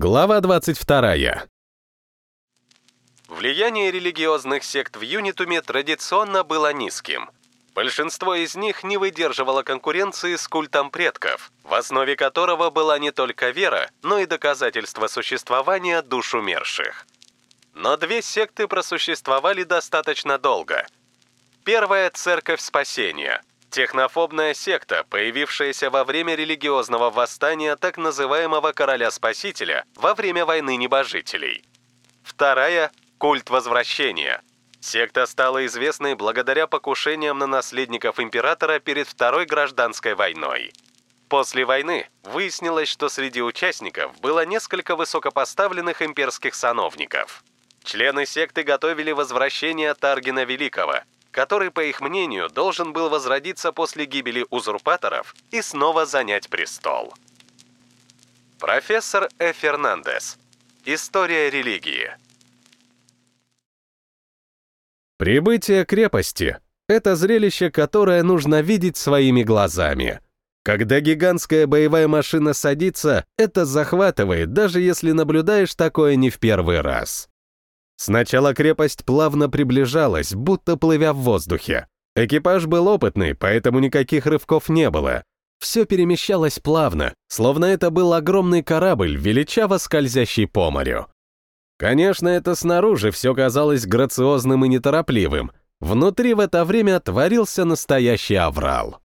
Глава 22. Влияние религиозных сект в Юнитуме традиционно было низким. Большинство из них не выдерживало конкуренции с культом предков, в основе которого была не только вера, но и доказательство существования душ умерших. Но две секты просуществовали достаточно долго. Первая — Церковь Спасения — Технофобная секта, появившаяся во время религиозного восстания так называемого короля-спасителя во время войны небожителей. Вторая – культ возвращения. Секта стала известной благодаря покушениям на наследников императора перед Второй гражданской войной. После войны выяснилось, что среди участников было несколько высокопоставленных имперских сановников. Члены секты готовили возвращение Таргина Великого, который, по их мнению, должен был возродиться после гибели узурпаторов и снова занять престол. Профессор Э. Фернандес. История религии. Прибытие крепости — это зрелище, которое нужно видеть своими глазами. Когда гигантская боевая машина садится, это захватывает, даже если наблюдаешь такое не в первый раз. Сначала крепость плавно приближалась, будто плывя в воздухе. Экипаж был опытный, поэтому никаких рывков не было. Все перемещалось плавно, словно это был огромный корабль, величаво скользящий по морю. Конечно, это снаружи все казалось грациозным и неторопливым. Внутри в это время творился настоящий аврал.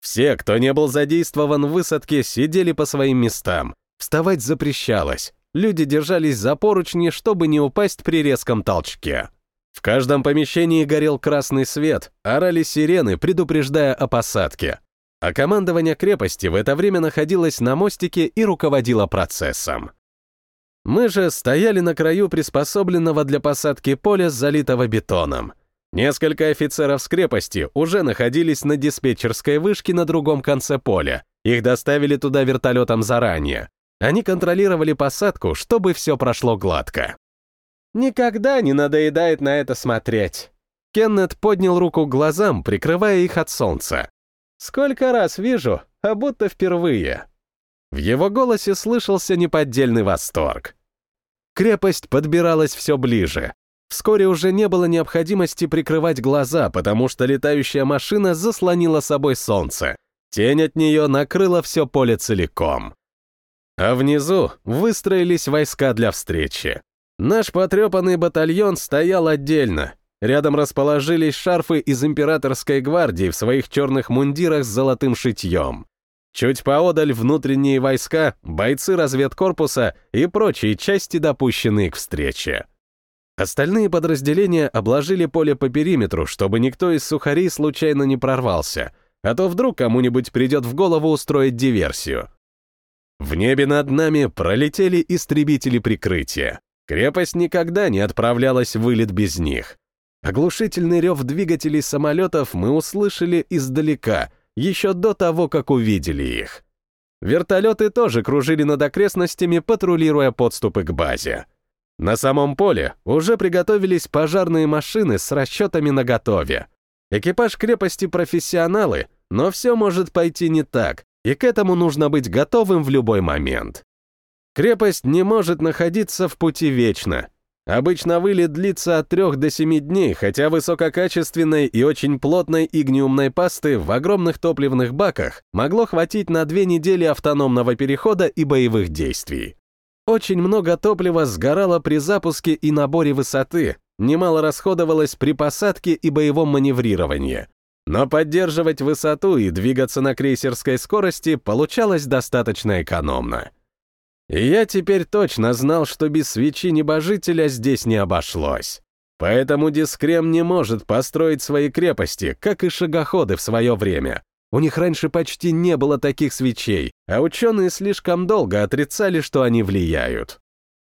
Все, кто не был задействован в высадке, сидели по своим местам. Вставать запрещалось. Люди держались за поручни, чтобы не упасть при резком толчке. В каждом помещении горел красный свет, орали сирены, предупреждая о посадке. А командование крепости в это время находилось на мостике и руководило процессом. Мы же стояли на краю приспособленного для посадки поля, залитого бетоном. Несколько офицеров с крепости уже находились на диспетчерской вышке на другом конце поля. Их доставили туда вертолетом заранее. Они контролировали посадку, чтобы все прошло гладко. «Никогда не надоедает на это смотреть». Кеннет поднял руку к глазам, прикрывая их от солнца. «Сколько раз вижу, а будто впервые». В его голосе слышался неподдельный восторг. Крепость подбиралась все ближе. Вскоре уже не было необходимости прикрывать глаза, потому что летающая машина заслонила собой солнце. Тень от нее накрыла все поле целиком. А внизу выстроились войска для встречи. Наш потрепанный батальон стоял отдельно. Рядом расположились шарфы из императорской гвардии в своих черных мундирах с золотым шитьем. Чуть поодаль внутренние войска, бойцы разведкорпуса и прочие части, допущенные к встрече. Остальные подразделения обложили поле по периметру, чтобы никто из сухарей случайно не прорвался, а то вдруг кому-нибудь придет в голову устроить диверсию. В небе над нами пролетели истребители прикрытия. Крепость никогда не отправлялась в вылет без них. Оглушительный рев двигателей самолетов мы услышали издалека — еще до того, как увидели их. Вертолеты тоже кружили над окрестностями, патрулируя подступы к базе. На самом поле уже приготовились пожарные машины с расчетами наготове. Экипаж крепости профессионалы, но все может пойти не так, и к этому нужно быть готовым в любой момент. Крепость не может находиться в пути вечно, Обычно вылет длится от 3 до 7 дней, хотя высококачественной и очень плотной игниумной пасты в огромных топливных баках могло хватить на две недели автономного перехода и боевых действий. Очень много топлива сгорало при запуске и наборе высоты, немало расходовалось при посадке и боевом маневрировании. Но поддерживать высоту и двигаться на крейсерской скорости получалось достаточно экономно. И я теперь точно знал, что без свечи небожителя здесь не обошлось. Поэтому Дискрем не может построить свои крепости, как и шагоходы в свое время. У них раньше почти не было таких свечей, а ученые слишком долго отрицали, что они влияют.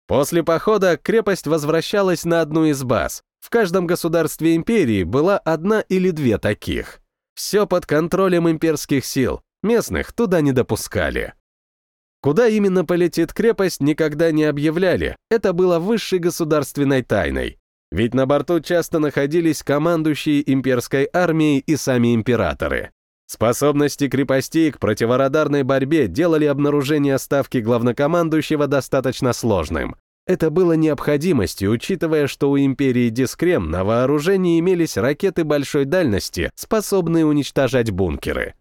После похода крепость возвращалась на одну из баз. Каждом государстве империи была одна или две таких. Все под контролем имперских сил, местных туда не допускали. Куда именно полетит крепость, никогда не объявляли, это было высшей государственной тайной. Ведь на борту часто находились командующие имперской армией и сами императоры. Способности крепостей к противорадарной борьбе делали обнаружение ставки главнокомандующего достаточно сложным. Это было необходимостью, учитывая, что у империи Дискрем на вооружении имелись ракеты большой дальности, способные уничтожать бункеры.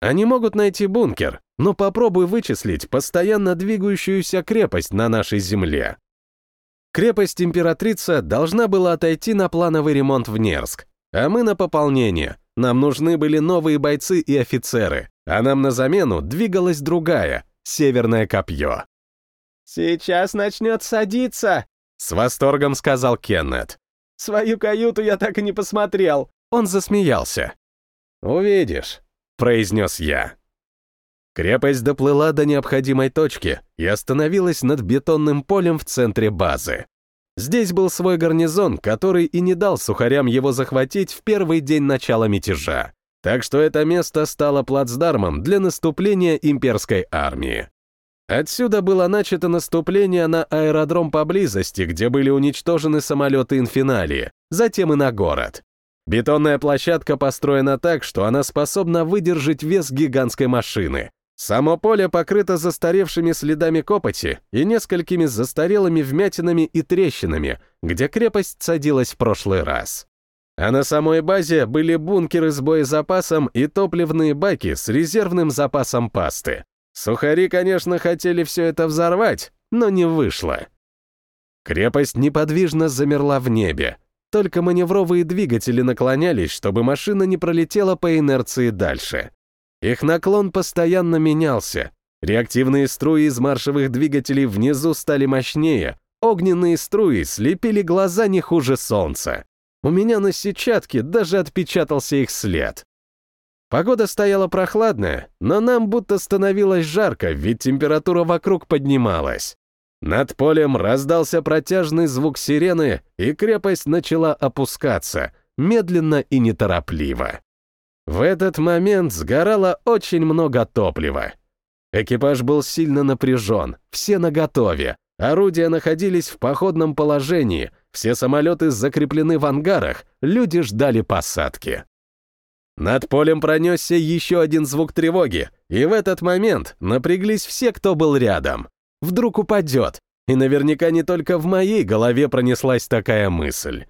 Они могут найти бункер, но попробуй вычислить постоянно двигающуюся крепость на нашей земле. Крепость Императрица должна была отойти на плановый ремонт в Нерск, а мы на пополнение — нам нужны были новые бойцы и офицеры, а нам на замену двигалась другая, северное копье. «Сейчас начнет садиться!» — с восторгом сказал Кеннет. «Свою каюту я так и не посмотрел!» Он засмеялся. «Увидишь», — произнес я. Крепость доплыла до необходимой точки и остановилась над бетонным полем в центре базы. Здесь был свой гарнизон, который и не дал сухарям его захватить в первый день начала мятежа. Так что это место стало плацдармом для наступления имперской армии. Отсюда было начато наступление на аэродром поблизости, где были уничтожены самолеты инфиналии, затем и на город. Бетонная площадка построена так, что она способна выдержать вес гигантской машины, Само поле покрыто застаревшими следами копоти и несколькими застарелыми вмятинами и трещинами, где крепость садилась в прошлый раз. А на самой базе были бункеры с боезапасом и топливные баки с резервным запасом пасты. Сухари, конечно, хотели все это взорвать, но не вышло. Крепость неподвижно замерла в небе. Только маневровые двигатели наклонялись, чтобы машина не пролетела по инерции дальше. Их наклон постоянно менялся. Реактивные струи из маршевых двигателей внизу стали мощнее, огненные струи слепили глаза не хуже солнца. У меня на сетчатке даже отпечатался их след. Погода стояла прохладная, но нам будто становилось жарко, ведь температура вокруг поднималась. Над полем раздался протяжный звук сирены, и крепость начала опускаться, медленно и неторопливо. В этот момент сгорало очень много топлива. Экипаж был сильно напряжен, все наготове, орудия находились в походном положении, все самолеты закреплены в ангарах, люди ждали посадки. Над полем пронесся еще один звук тревоги, и в этот момент напряглись все, кто был рядом. Вдруг упадет, и наверняка не только в моей голове пронеслась такая мысль.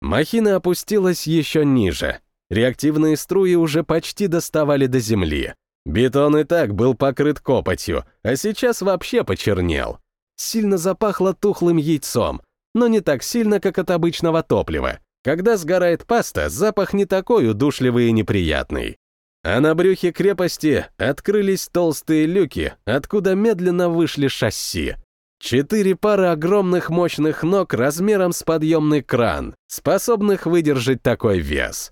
Махина опустилась еще ниже, Реактивные струи уже почти доставали до земли. Бетон и так был покрыт копотью, а сейчас вообще почернел. Сильно запахло тухлым яйцом, но не так сильно, как от обычного топлива. Когда сгорает паста, запах не такой удушливый и неприятный. А на брюхе крепости открылись толстые люки, откуда медленно вышли шасси. Четыре пары огромных мощных ног размером с подъемный кран, способных выдержать такой вес.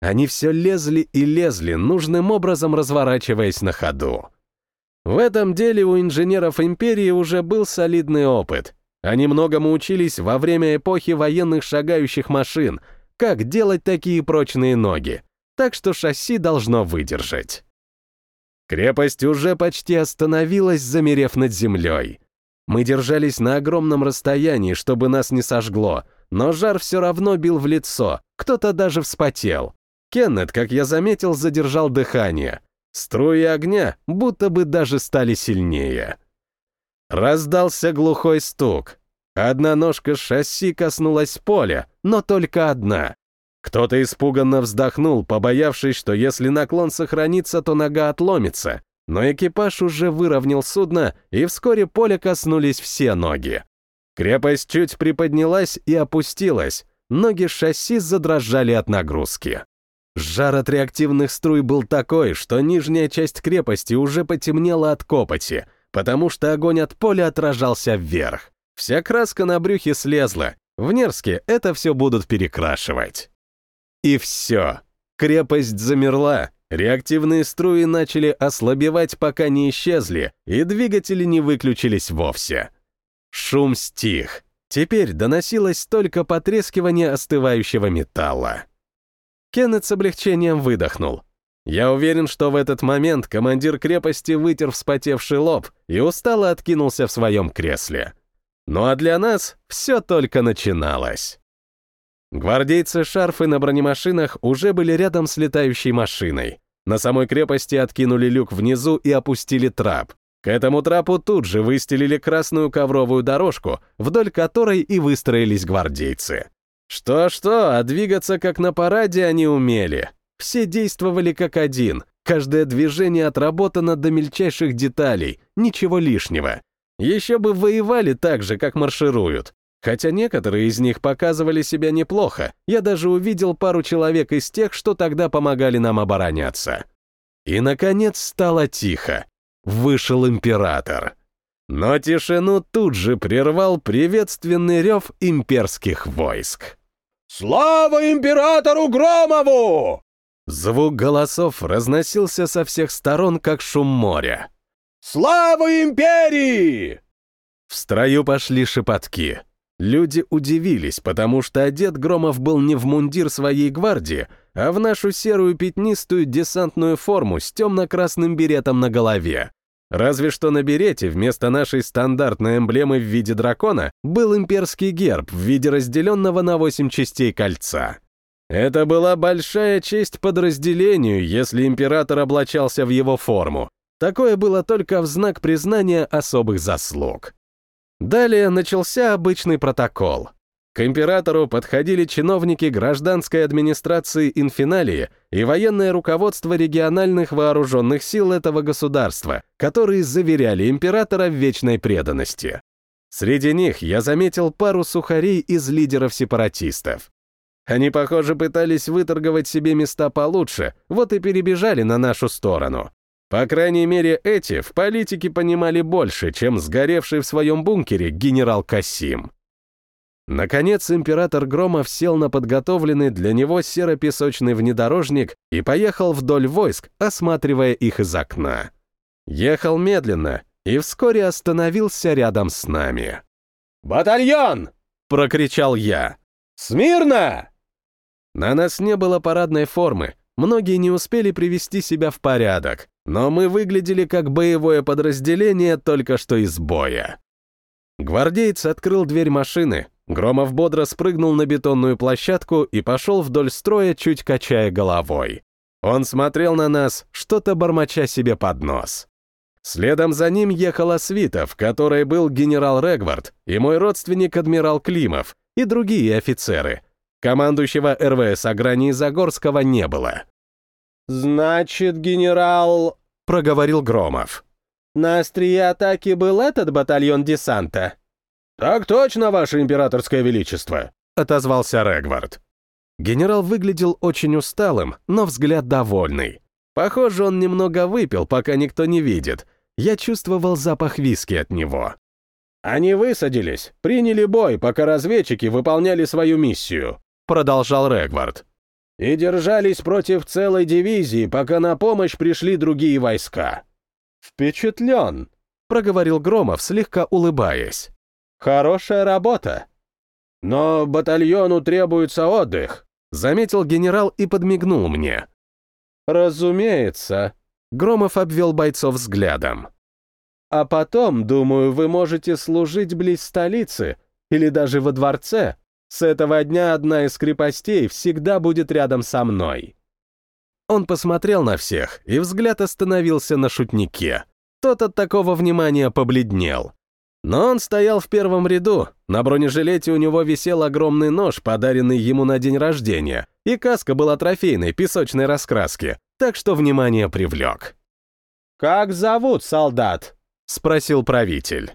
Они все лезли и лезли, нужным образом разворачиваясь на ходу. В этом деле у инженеров империи уже был солидный опыт. Они многому учились во время эпохи военных шагающих машин, как делать такие прочные ноги, так что шасси должно выдержать. Крепость уже почти остановилась, замерев над землей. Мы держались на огромном расстоянии, чтобы нас не сожгло, но жар все равно бил в лицо, кто-то даже вспотел. Кеннет, как я заметил, задержал дыхание. Струи огня будто бы даже стали сильнее. Раздался глухой стук. Одна ножка шасси коснулась поля, но только одна. Кто-то испуганно вздохнул, побоявшись, что если наклон сохранится, то нога отломится. Но экипаж уже выровнял судно, и вскоре поля коснулись все ноги. Крепость чуть приподнялась и опустилась. Ноги шасси задрожали от нагрузки. Жар от реактивных струй был такой, что нижняя часть крепости уже потемнела от копоти, потому что огонь от поля отражался вверх. Вся краска на брюхе слезла. В Нерске это все будут перекрашивать. И все. Крепость замерла. Реактивные струи начали ослабевать, пока не исчезли, и двигатели не выключились вовсе. Шум стих. Теперь доносилось только потрескивание остывающего металла. Кеннет с облегчением выдохнул. Я уверен, что в этот момент командир крепости вытер вспотевший лоб и устало откинулся в своем кресле. Ну а для нас все только начиналось. Гвардейцы шарфы на бронемашинах уже были рядом с летающей машиной. На самой крепости откинули люк внизу и опустили трап. К этому трапу тут же выстелили красную ковровую дорожку, вдоль которой и выстроились гвардейцы. Что-что, а двигаться как на параде они умели. Все действовали как один, каждое движение отработано до мельчайших деталей, ничего лишнего. Еще бы воевали так же, как маршируют. Хотя некоторые из них показывали себя неплохо, я даже увидел пару человек из тех, что тогда помогали нам обороняться. И, наконец, стало тихо. Вышел император. Но тишину тут же прервал приветственный рев имперских войск. «Слава императору Громову!» Звук голосов разносился со всех сторон, как шум моря. «Слава империи!» В строю пошли шепотки. Люди удивились, потому что одет Громов был не в мундир своей гвардии, а в нашу серую пятнистую десантную форму с темно-красным беретом на голове. Разве что на берете вместо нашей стандартной эмблемы в виде дракона был имперский герб в виде разделенного на восемь частей кольца. Это была большая честь подразделению, если император облачался в его форму. Такое было только в знак признания особых заслуг. Далее начался обычный протокол. К императору подходили чиновники гражданской администрации Инфиналии и военное руководство региональных вооруженных сил этого государства, которые заверяли императора в вечной преданности. Среди них я заметил пару сухарей из лидеров сепаратистов. Они, похоже, пытались выторговать себе места получше, вот и перебежали на нашу сторону. По крайней мере, эти в политике понимали больше, чем сгоревший в своем бункере генерал Касим. Наконец, император Громов сел на подготовленный для него серо-песочный внедорожник и поехал вдоль войск, осматривая их из окна. Ехал медленно и вскоре остановился рядом с нами. «Батальон!» — прокричал я. «Смирно!» На нас не было парадной формы, многие не успели привести себя в порядок, но мы выглядели как боевое подразделение только что из боя. Гвардеец открыл дверь машины, Громов бодро спрыгнул на бетонную площадку и пошел вдоль строя, чуть качая головой. Он смотрел на нас, что-то бормоча себе под нос. Следом за ним ехала свита, в которой был генерал Регвард и мой родственник адмирал Климов и другие офицеры. Командующего РВС Агрании Загорского не было. «Значит, генерал...» — проговорил Громов. «На острие атаки был этот батальон десанта?» «Так точно, ваше императорское величество», — отозвался Регвард. Генерал выглядел очень усталым, но взгляд довольный. Похоже, он немного выпил, пока никто не видит. Я чувствовал запах виски от него. «Они высадились, приняли бой, пока разведчики выполняли свою миссию», — продолжал Регвард и держались против целой дивизии, пока на помощь пришли другие войска. «Впечатлен», — проговорил Громов, слегка улыбаясь. «Хорошая работа». «Но батальону требуется отдых», — заметил генерал и подмигнул мне. «Разумеется», — Громов обвел бойцов взглядом. «А потом, думаю, вы можете служить близ столицы или даже во дворце, с этого дня одна из крепостей всегда будет рядом со мной». Он посмотрел на всех, и взгляд остановился на шутнике. Тот от такого внимания побледнел. Но он стоял в первом ряду, на бронежилете у него висел огромный нож, подаренный ему на день рождения, и каска была трофейной, песочной раскраски, так что внимание привлек. «Как зовут солдат?» — спросил правитель.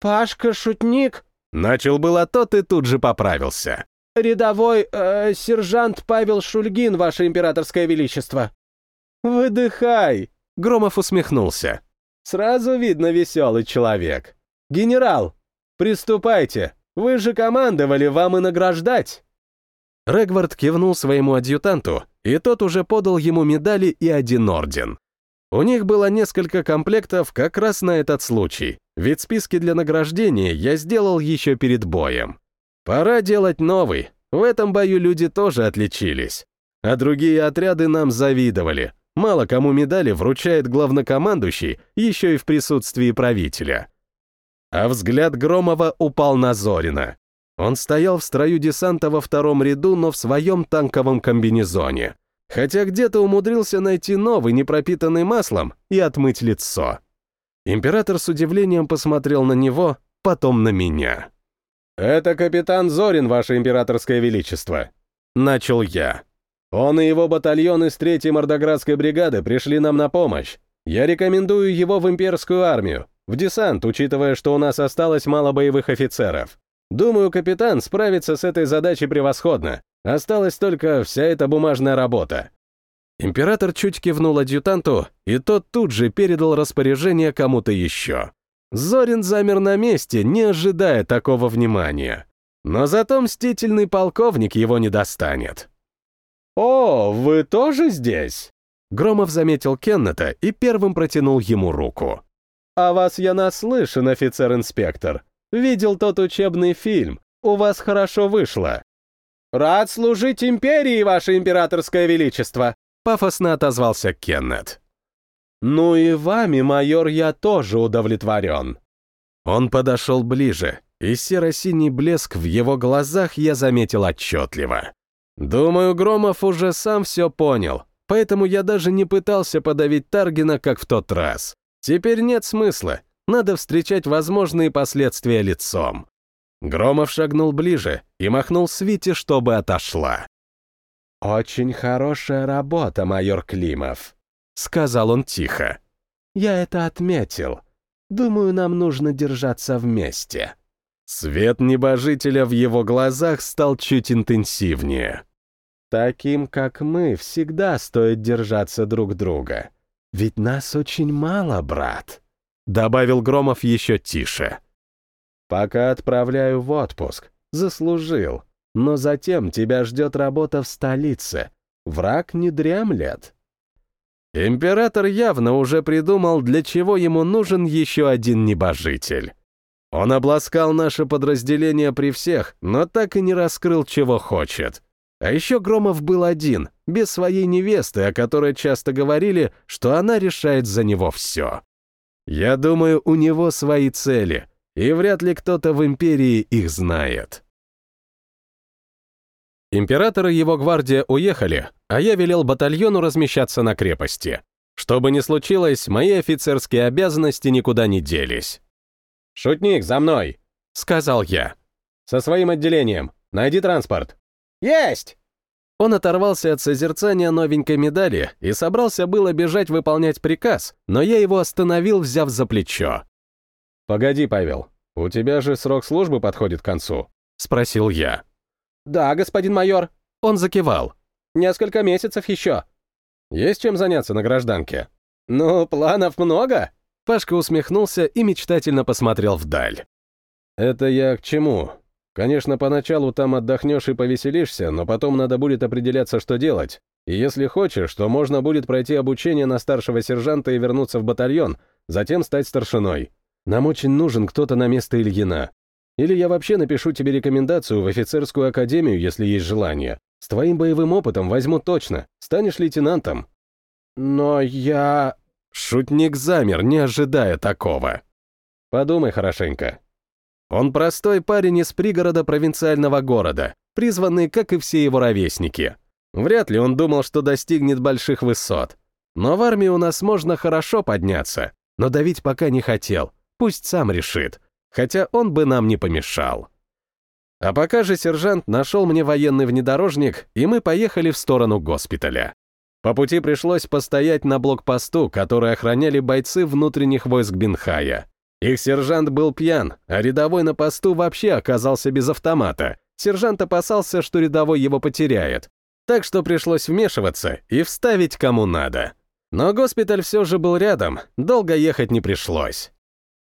«Пашка-шутник?» Начал было тот и тут же поправился. «Рядовой э, сержант Павел Шульгин, ваше императорское величество». «Выдыхай!» — Громов усмехнулся. «Сразу видно веселый человек. Генерал, приступайте. Вы же командовали, вам и награждать». Регвард кивнул своему адъютанту, и тот уже подал ему медали и один орден. У них было несколько комплектов как раз на этот случай, ведь списки для награждения я сделал еще перед боем. Пора делать новый. В этом бою люди тоже отличились. А другие отряды нам завидовали. Мало кому медали вручает главнокомандующий, еще и в присутствии правителя. А взгляд Громова упал на Зорина. Он стоял в строю десанта во втором ряду, но в своем танковом комбинезоне. Хотя где-то умудрился найти новый, не пропитанный маслом, и отмыть лицо. Император с удивлением посмотрел на него, потом на меня. «Это капитан Зорин, ваше императорское величество», — начал я. «Он и его батальон из третьей мордоградской бригады пришли нам на помощь. Я рекомендую его в имперскую армию, в десант, учитывая, что у нас осталось мало боевых офицеров. Думаю, капитан справится с этой задачей превосходно. Осталась только вся эта бумажная работа. Император чуть кивнул адъютанту, и тот тут же передал распоряжение кому-то еще. Зорин замер на месте, не ожидая такого внимания. Но зато мстительный полковник его не достанет. «О, вы тоже здесь?» Громов заметил Кеннета и первым протянул ему руку. «О вас я наслышан, офицер-инспектор. Видел тот учебный фильм. У вас хорошо вышло». «Рад служить империи, ваше императорское величество!» Пафосно отозвался Кеннет. «Ну и вами, майор, я тоже удовлетворен». Он подошел ближе, и серо-синий блеск в его глазах я заметил отчетливо. Думаю, Громов уже сам все понял, поэтому я даже не пытался подавить Таргина, как в тот раз. Теперь нет смысла, надо встречать возможные последствия лицом. Громов шагнул ближе и махнул Свите, чтобы отошла. «Очень хорошая работа, майор Климов», — сказал он тихо. «Я это отметил. Думаю, нам нужно держаться вместе». Свет небожителя в его глазах стал чуть интенсивнее. «Таким, как мы, всегда стоит держаться друг друга. Ведь нас очень мало, брат», — добавил Громов еще тише. «Пока отправляю в отпуск. Заслужил. Но затем тебя ждет работа в столице. Враг не дремлет». Император явно уже придумал, для чего ему нужен еще один небожитель. Он обласкал наше подразделение при всех, но так и не раскрыл, чего хочет. А еще Громов был один, без своей невесты, о которой часто говорили, что она решает за него все. Я думаю, у него свои цели, и вряд ли кто-то в империи их знает. Император и его гвардия уехали, а я велел батальону размещаться на крепости. Что бы ни случилось, мои офицерские обязанности никуда не делись. «Шутник, за мной!» — сказал я. «Со своим отделением. Найди транспорт». «Есть!» Он оторвался от созерцания новенькой медали и собрался было бежать выполнять приказ, но я его остановил, взяв за плечо. «Погоди, Павел, у тебя же срок службы подходит к концу», — спросил я. «Да, господин майор». Он закивал. «Несколько месяцев еще». «Есть чем заняться на гражданке?» «Ну, планов много». Пашка усмехнулся и мечтательно посмотрел вдаль. «Это я к чему? Конечно, поначалу там отдохнешь и повеселишься, но потом надо будет определяться, что делать. И если хочешь, то можно будет пройти обучение на старшего сержанта и вернуться в батальон, затем стать старшиной. Нам очень нужен кто-то на место Ильина. Или я вообще напишу тебе рекомендацию в офицерскую академию, если есть желание. С твоим боевым опытом возьму точно. Станешь лейтенантом». «Но я...» Шутник замер, не ожидая такого. «Подумай хорошенько». Он простой парень из пригорода провинциального города, призванный, как и все его ровесники. Вряд ли он думал, что достигнет больших высот. Но в армии у нас можно хорошо подняться, но давить пока не хотел. Пусть сам решит хотя он бы нам не помешал. А пока же сержант нашел мне военный внедорожник, и мы поехали в сторону госпиталя. По пути пришлось постоять на блокпосту, который охраняли бойцы внутренних войск Бенхая. Их сержант был пьян, а рядовой на посту вообще оказался без автомата. Сержант опасался, что рядовой его потеряет. Так что пришлось вмешиваться и вставить кому надо. Но госпиталь все же был рядом, долго ехать не пришлось.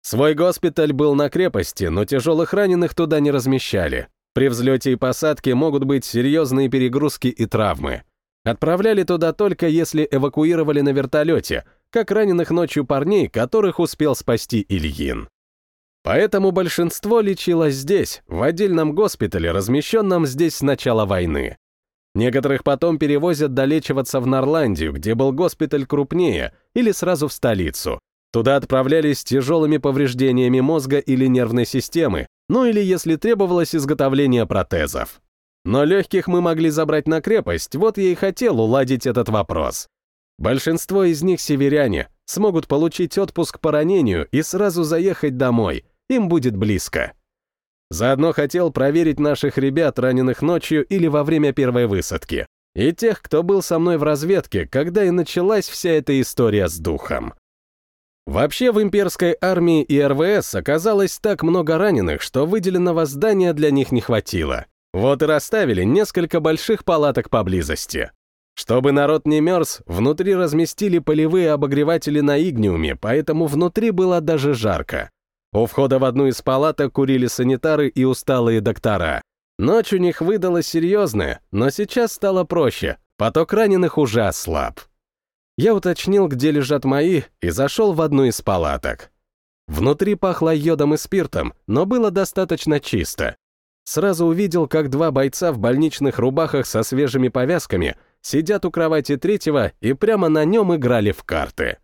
Свой госпиталь был на крепости, но тяжелых раненых туда не размещали. При взлете и посадке могут быть серьезные перегрузки и травмы. Отправляли туда только если эвакуировали на вертолете, как раненых ночью парней, которых успел спасти Ильин. Поэтому большинство лечилось здесь, в отдельном госпитале, размещенном здесь с начала войны. Некоторых потом перевозят долечиваться в Норландию, где был госпиталь крупнее, или сразу в столицу, Туда отправлялись с тяжелыми повреждениями мозга или нервной системы, ну или если требовалось изготовление протезов. Но легких мы могли забрать на крепость, вот я и хотел уладить этот вопрос. Большинство из них северяне, смогут получить отпуск по ранению и сразу заехать домой, им будет близко. Заодно хотел проверить наших ребят, раненых ночью или во время первой высадки, и тех, кто был со мной в разведке, когда и началась вся эта история с духом. Вообще в имперской армии и РВС оказалось так много раненых, что выделенного здания для них не хватило. Вот и расставили несколько больших палаток поблизости. Чтобы народ не мерз, внутри разместили полевые обогреватели на игниуме, поэтому внутри было даже жарко. У входа в одну из палаток курили санитары и усталые доктора. Ночь у них выдалась серьезная, но сейчас стало проще, поток раненых уже ослаб. Я уточнил, где лежат мои, и зашел в одну из палаток. Внутри пахло йодом и спиртом, но было достаточно чисто. Сразу увидел, как два бойца в больничных рубахах со свежими повязками сидят у кровати третьего и прямо на нем играли в карты.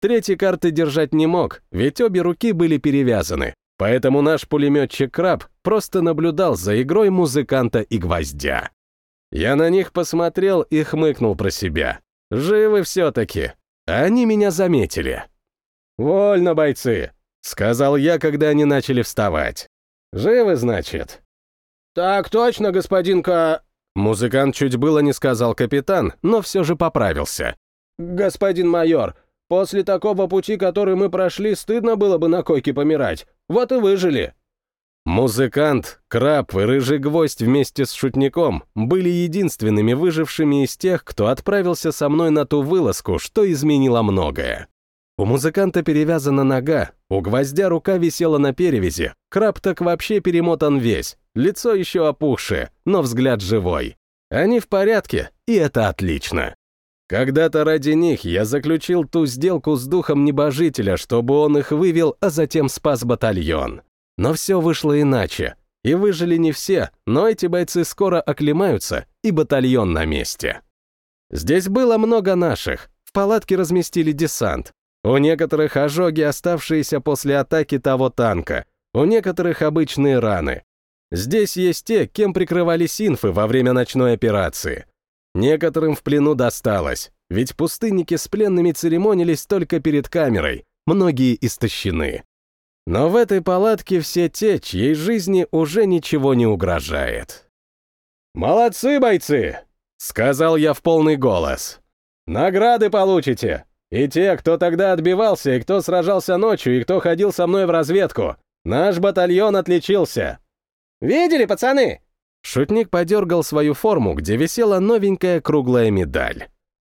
Третьей карты держать не мог, ведь обе руки были перевязаны, поэтому наш пулеметчик Краб просто наблюдал за игрой музыканта и гвоздя. Я на них посмотрел и хмыкнул про себя. Живы все-таки. Они меня заметили. «Вольно, бойцы», — сказал я, когда они начали вставать. «Живы, значит?» «Так точно, господин К...» Музыкант чуть было не сказал капитан, но все же поправился. «Господин майор, после такого пути, который мы прошли, стыдно было бы на койке помирать. Вот и выжили». Музыкант, краб и рыжий гвоздь вместе с шутником были единственными выжившими из тех, кто отправился со мной на ту вылазку, что изменило многое. У музыканта перевязана нога, у гвоздя рука висела на перевязи, краб так вообще перемотан весь, лицо еще опухшее, но взгляд живой. Они в порядке, и это отлично. Когда-то ради них я заключил ту сделку с духом небожителя, чтобы он их вывел, а затем спас батальон. Но все вышло иначе. И выжили не все, но эти бойцы скоро оклемаются, и батальон на месте. Здесь было много наших. В палатке разместили десант. У некоторых ожоги, оставшиеся после атаки того танка. У некоторых обычные раны. Здесь есть те, кем прикрывались инфы во время ночной операции. Некоторым в плену досталось, ведь пустынники с пленными церемонились только перед камерой, многие истощены. Но в этой палатке все те, чьей жизни уже ничего не угрожает. «Молодцы, бойцы!» — сказал я в полный голос. «Награды получите! И те, кто тогда отбивался, и кто сражался ночью, и кто ходил со мной в разведку. Наш батальон отличился!» «Видели, пацаны?» Шутник подергал свою форму, где висела новенькая круглая медаль.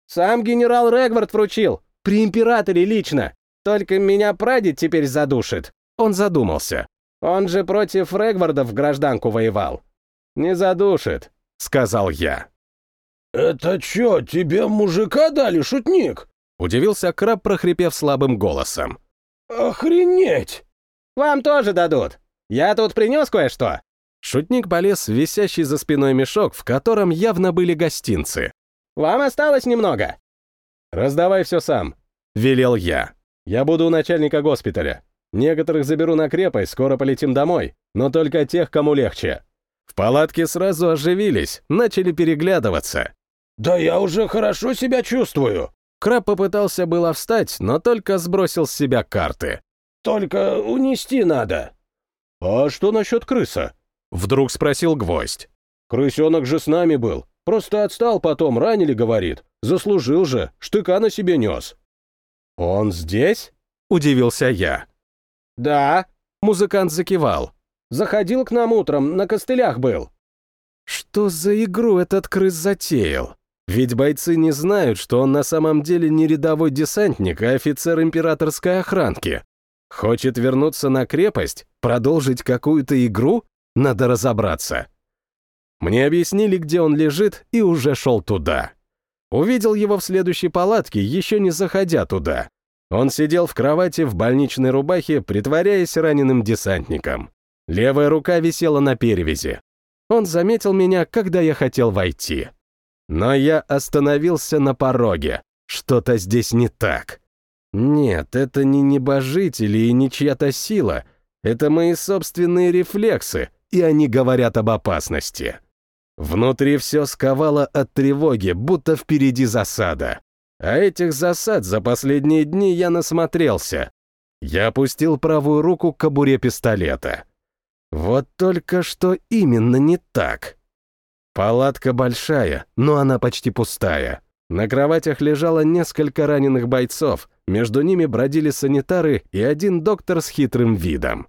«Сам генерал Регвард вручил, при императоре лично. Только меня прадед теперь задушит. Он задумался. Он же против Регварда в гражданку воевал. Не задушит, сказал я. «Это чё, тебе мужика дали, шутник?» Удивился краб, прохрипев слабым голосом. «Охренеть!» «Вам тоже дадут. Я тут принес кое-что». Шутник полез в висящий за спиной мешок, в котором явно были гостинцы. «Вам осталось немного». «Раздавай все сам», — велел я. «Я буду у начальника госпиталя. Некоторых заберу на крепость, скоро полетим домой, но только тех, кому легче». В палатке сразу оживились, начали переглядываться. «Да я уже хорошо себя чувствую». Краб попытался было встать, но только сбросил с себя карты. «Только унести надо». «А что насчет крыса?» Вдруг спросил гвоздь. «Крысенок же с нами был. Просто отстал потом, ранили, говорит. Заслужил же, штыка на себе нес». «Он здесь?» — удивился я. «Да», — музыкант закивал. «Заходил к нам утром, на костылях был». Что за игру этот крыс затеял? Ведь бойцы не знают, что он на самом деле не рядовой десантник, а офицер императорской охранки. Хочет вернуться на крепость? Продолжить какую-то игру? Надо разобраться. Мне объяснили, где он лежит, и уже шел туда. Увидел его в следующей палатке, еще не заходя туда. Он сидел в кровати в больничной рубахе, притворяясь раненым десантником. Левая рука висела на перевязи. Он заметил меня, когда я хотел войти. Но я остановился на пороге. Что-то здесь не так. Нет, это не небожители и не чья-то сила. Это мои собственные рефлексы, и они говорят об опасности. Внутри все сковало от тревоги, будто впереди засада. А этих засад за последние дни я насмотрелся. Я опустил правую руку к кобуре пистолета. Вот только что именно не так. Палатка большая, но она почти пустая. На кроватях лежало несколько раненых бойцов, между ними бродили санитары и один доктор с хитрым видом.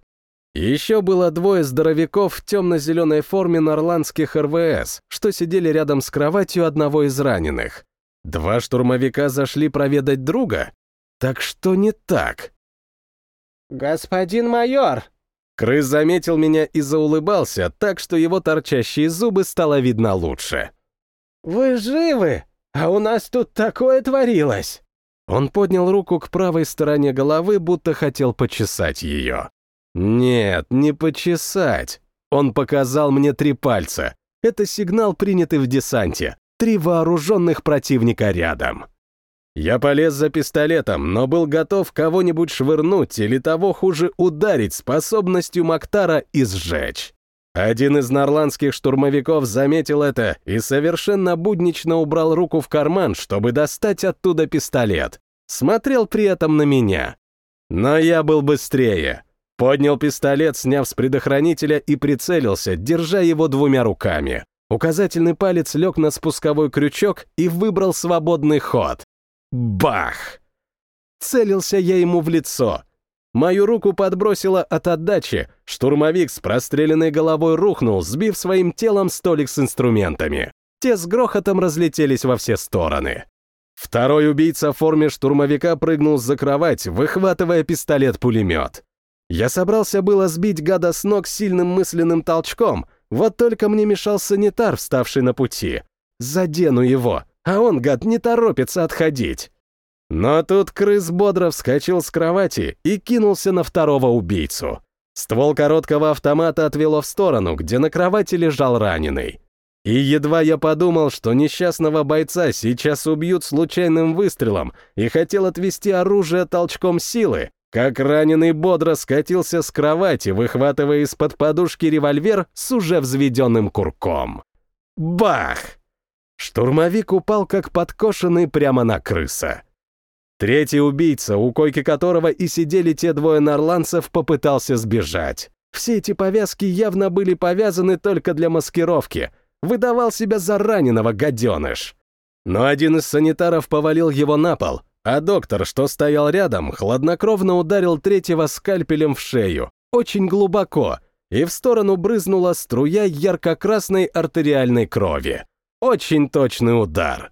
Еще было двое здоровяков в темно-зеленой форме норландских РВС, что сидели рядом с кроватью одного из раненых. Два штурмовика зашли проведать друга? Так что не так? «Господин майор!» Крыс заметил меня и заулыбался, так что его торчащие зубы стало видно лучше. «Вы живы? А у нас тут такое творилось!» Он поднял руку к правой стороне головы, будто хотел почесать ее. Нет, не почесать. Он показал мне три пальца. Это сигнал, принятый в десанте. Три вооруженных противника рядом. Я полез за пистолетом, но был готов кого-нибудь швырнуть или того хуже ударить способностью Мактара и сжечь. Один из норландских штурмовиков заметил это и совершенно буднично убрал руку в карман, чтобы достать оттуда пистолет. Смотрел при этом на меня. Но я был быстрее. Поднял пистолет, сняв с предохранителя и прицелился, держа его двумя руками. Указательный палец лег на спусковой крючок и выбрал свободный ход. Бах! Целился я ему в лицо. Мою руку подбросило от отдачи. Штурмовик с простреленной головой рухнул, сбив своим телом столик с инструментами. Те с грохотом разлетелись во все стороны. Второй убийца в форме штурмовика прыгнул за кровать, выхватывая пистолет-пулемет. Я собрался было сбить гада с ног сильным мысленным толчком, вот только мне мешал санитар, вставший на пути. Задену его, а он, гад, не торопится отходить. Но тут крыс бодро вскочил с кровати и кинулся на второго убийцу. Ствол короткого автомата отвело в сторону, где на кровати лежал раненый. И едва я подумал, что несчастного бойца сейчас убьют случайным выстрелом и хотел отвести оружие толчком силы, как раненый бодро скатился с кровати, выхватывая из-под подушки револьвер с уже взведенным курком. Бах! Штурмовик упал как подкошенный прямо на крыса. Третий убийца, у койки которого и сидели те двое норландцев, попытался сбежать. Все эти повязки явно были повязаны только для маскировки. Выдавал себя за раненого гаденыш. Но один из санитаров повалил его на пол, а доктор, что стоял рядом, хладнокровно ударил третьего скальпелем в шею, очень глубоко, и в сторону брызнула струя ярко-красной артериальной крови. Очень точный удар.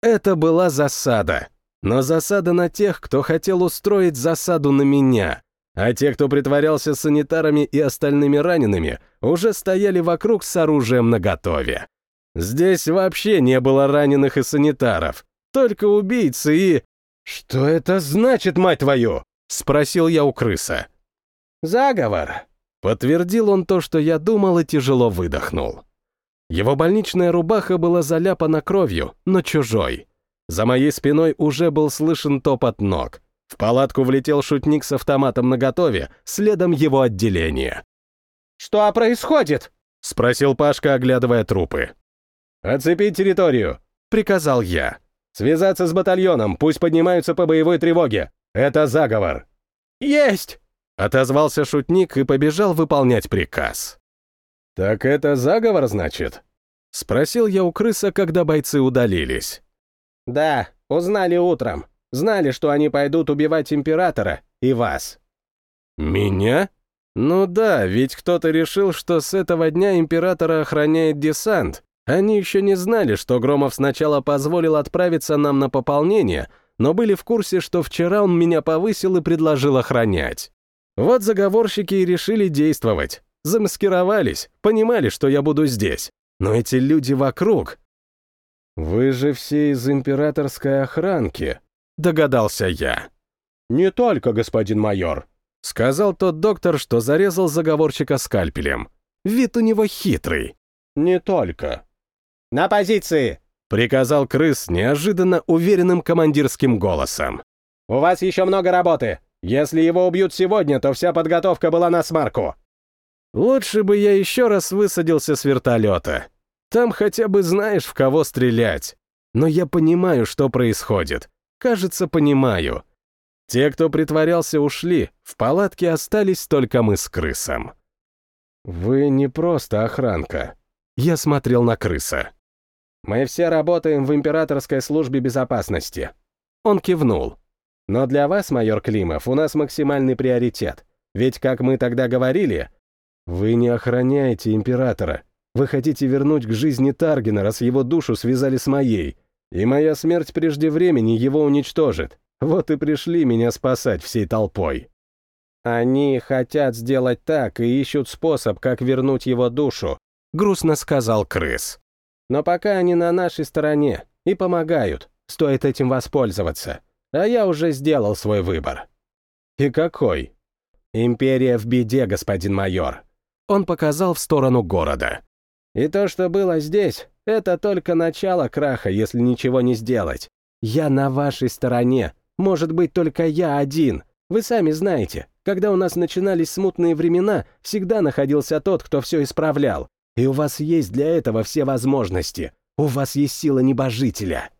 Это была засада. Но засада на тех, кто хотел устроить засаду на меня. А те, кто притворялся санитарами и остальными ранеными, уже стояли вокруг с оружием наготове. Здесь вообще не было раненых и санитаров, только убийцы и... «Что это значит, мать твою?» — спросил я у крыса. «Заговор», — подтвердил он то, что я думал, и тяжело выдохнул. Его больничная рубаха была заляпана кровью, но чужой. За моей спиной уже был слышен топот ног. В палатку влетел шутник с автоматом наготове, следом его отделение. «Что происходит?» — спросил Пашка, оглядывая трупы. «Оцепить территорию», — приказал я. «Связаться с батальоном, пусть поднимаются по боевой тревоге. Это заговор». «Есть!» — отозвался шутник и побежал выполнять приказ. «Так это заговор, значит?» — спросил я у крыса, когда бойцы удалились. «Да, узнали утром. Знали, что они пойдут убивать императора и вас». «Меня?» «Ну да, ведь кто-то решил, что с этого дня императора охраняет десант. Они еще не знали, что Громов сначала позволил отправиться нам на пополнение, но были в курсе, что вчера он меня повысил и предложил охранять. Вот заговорщики и решили действовать. Замаскировались, понимали, что я буду здесь. Но эти люди вокруг... «Вы же все из императорской охранки», — догадался я. «Не только, господин майор», — сказал тот доктор, что зарезал заговорщика скальпелем. Вид у него хитрый. «Не только». «На позиции!» — приказал крыс неожиданно уверенным командирским голосом. «У вас еще много работы. Если его убьют сегодня, то вся подготовка была на смарку. Лучше бы я еще раз высадился с вертолета. Там хотя бы знаешь, в кого стрелять. Но я понимаю, что происходит. Кажется, понимаю. Те, кто притворялся, ушли, в палатке остались только мы с крысом. «Вы не просто охранка». Я смотрел на крыса. «Мы все работаем в императорской службе безопасности». Он кивнул. «Но для вас, майор Климов, у нас максимальный приоритет. Ведь, как мы тогда говорили...» «Вы не охраняете императора. Вы хотите вернуть к жизни Таргина, раз его душу связали с моей. И моя смерть прежде времени его уничтожит. Вот и пришли меня спасать всей толпой». «Они хотят сделать так и ищут способ, как вернуть его душу», — грустно сказал крыс. «Но пока они на нашей стороне и помогают, стоит этим воспользоваться. А я уже сделал свой выбор». «И какой?» «Империя в беде, господин майор». Он показал в сторону города. «И то, что было здесь, это только начало краха, если ничего не сделать. Я на вашей стороне, может быть, только я один. Вы сами знаете, когда у нас начинались смутные времена, всегда находился тот, кто все исправлял. И у вас есть для этого все возможности. У вас есть сила небожителя».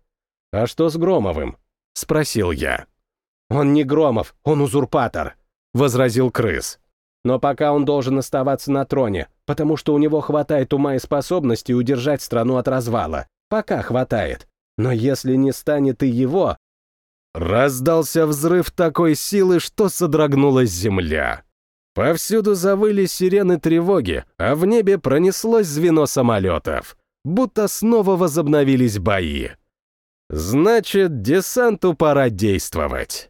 «А что с Громовым?» — спросил я. «Он не Громов, он узурпатор», — возразил крыс. «Но пока он должен оставаться на троне, потому что у него хватает ума и способности удержать страну от развала. Пока хватает. Но если не станет и его, Раздался взрыв такой силы, что содрогнулась земля. Повсюду завыли сирены тревоги, а в небе пронеслось звено самолетов. Будто снова возобновились бои. Значит, десанту пора действовать.